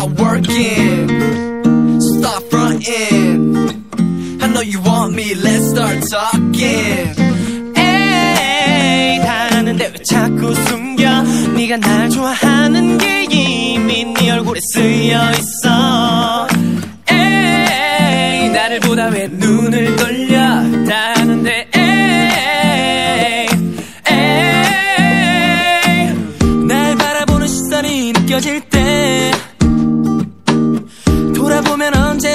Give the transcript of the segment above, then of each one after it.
not working. Stop fronting. I know you want me, let's start talking. 에이 다 아는데 왜 자꾸 숨겨 네가 날 좋아하는 게 이미 네 얼굴에 쓰여 있어 에이 나를 보다 왜 눈을 돌려 다 아는데 날 바라보는 시선이 느껴질 때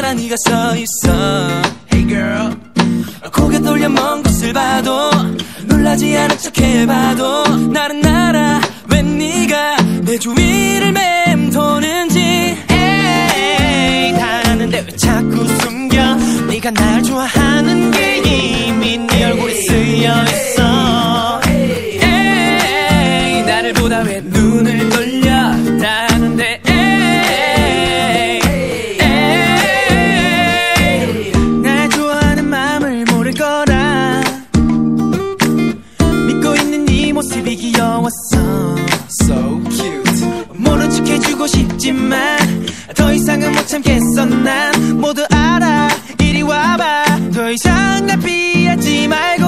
언제나 네가 서 있어. Hey girl, 고개 돌려 먼 곳을 봐도 놀라지 않은 척 해봐도 나는 알아 왜 네가 내 주위를 맴도는지. 에이 다 아는데 왜 자꾸 숨겨? 네가 날 좋아하는 게 이미 네 얼굴에 쓰여 있어 귀여웠어 so cute. 모른 척 해주고 싶지만 더 이상은 못 참겠어 난. 모두 알아. 이리 와봐. 더 이상 날 피하지 말고.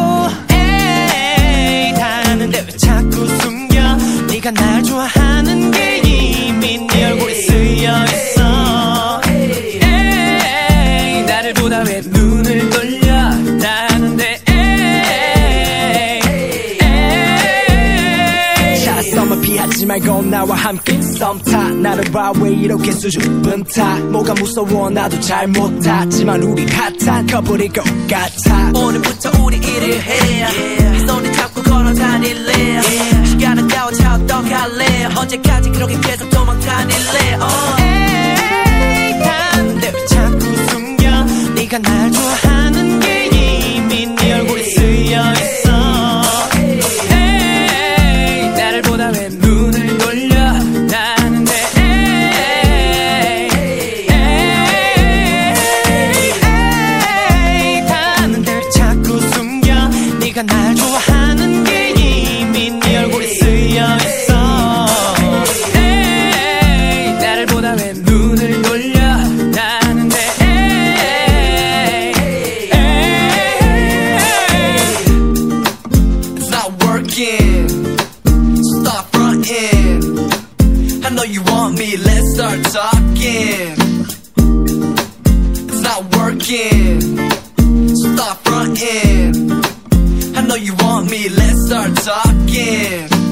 에이 다 아는데 왜 자꾸 숨겨? 네가 날 좋아하는 게 말고 나와 함께 썸타 나를 봐 왜 이렇게 수줍은 타? 뭐가 무서워? 나도 잘 못하지만 우리 핫한 커플일 것 같아. 오늘부터 우리 일을 해. 이 손에 잡고 걸어 다닐래 시간은 가오차 어떡할래 언제까지 그렇게 계속 도망다닐래? 에이 난데 왜 자꾸 숨겨. 네가 날 좋아하는 게 네가 날 좋아하는 게 이미 네 얼굴에 쓰여 있어 에이 나를 보다 왜 눈을 돌려 나는데 에이 에이 It's not working. Stop fronting. I know you want me, let's start talking. It's not working. Stop fronting. You want me, let's start talking.